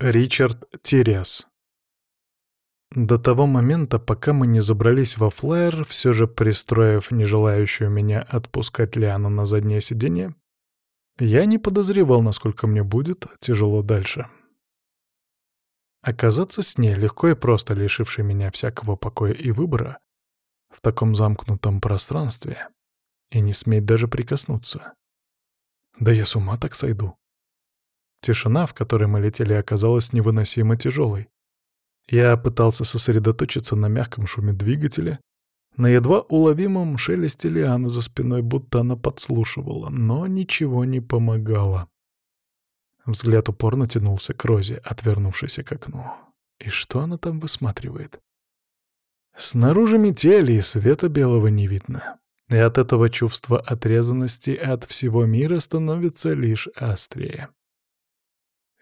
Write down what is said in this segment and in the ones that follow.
Ричард Тириас До того момента, пока мы не забрались во флайер, все же пристроив нежелающую меня отпускать Лиану на заднее сиденье, я не подозревал, насколько мне будет тяжело дальше. Оказаться с ней легко и просто, лишившей меня всякого покоя и выбора, в таком замкнутом пространстве, и не сметь даже прикоснуться. Да я с ума так сойду. Тишина, в которой мы летели, оказалась невыносимо тяжелой. Я пытался сосредоточиться на мягком шуме двигателя, на едва уловимом шелесте лианы за спиной, будто она подслушивала, но ничего не помогало. Взгляд упорно тянулся к Розе, отвернувшейся к окну. И что она там высматривает? Снаружи метели, и света белого не видно. И от этого чувство отрезанности от всего мира становится лишь острее.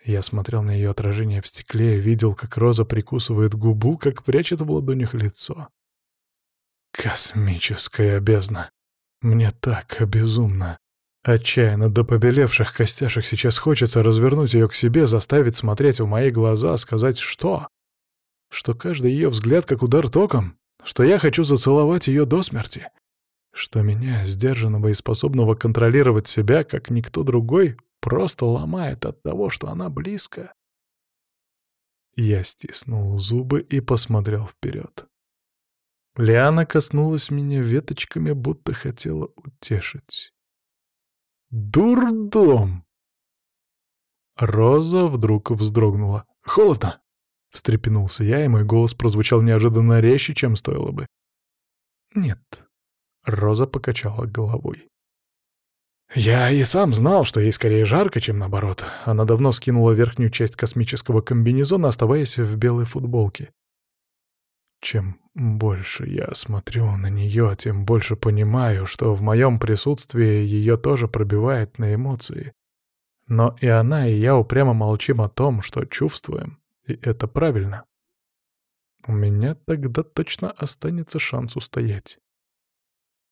Я смотрел на ее отражение в стекле и видел, как Роза прикусывает губу, как прячет в ладонях лицо. Космическая бездна. Мне так безумно. Отчаянно до побелевших костяшек сейчас хочется развернуть ее к себе, заставить смотреть в мои глаза, сказать «что?». Что каждый ее взгляд как удар током, что я хочу зацеловать ее до смерти, что меня, сдержанного и способного контролировать себя, как никто другой, просто ломает от того, что она близко. Я стиснул зубы и посмотрел вперед. Лиана коснулась меня веточками, будто хотела утешить. «Дурдом!» Роза вдруг вздрогнула. «Холодно!» — встрепенулся я, и мой голос прозвучал неожиданно резче, чем стоило бы. «Нет». Роза покачала головой. Я и сам знал, что ей скорее жарко, чем наоборот. Она давно скинула верхнюю часть космического комбинезона, оставаясь в белой футболке. Чем больше я смотрю на нее, тем больше понимаю, что в моем присутствии ее тоже пробивает на эмоции. Но и она, и я упрямо молчим о том, что чувствуем, и это правильно. У меня тогда точно останется шанс устоять.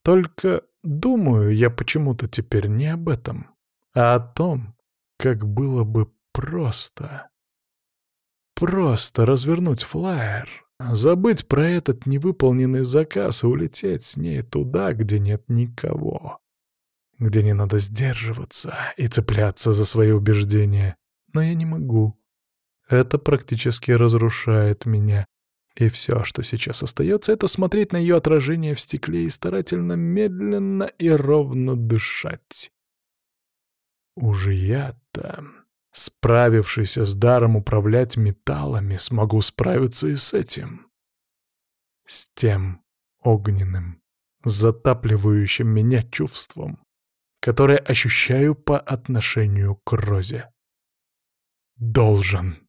Только думаю я почему-то теперь не об этом, а о том, как было бы просто. Просто развернуть флаер, забыть про этот невыполненный заказ и улететь с ней туда, где нет никого. Где не надо сдерживаться и цепляться за свои убеждения. Но я не могу. Это практически разрушает меня. И все, что сейчас остается, это смотреть на ее отражение в стекле и старательно, медленно и ровно дышать. Уже я-то, справившийся с даром управлять металлами, смогу справиться и с этим. С тем огненным, затапливающим меня чувством, которое ощущаю по отношению к Розе. Должен.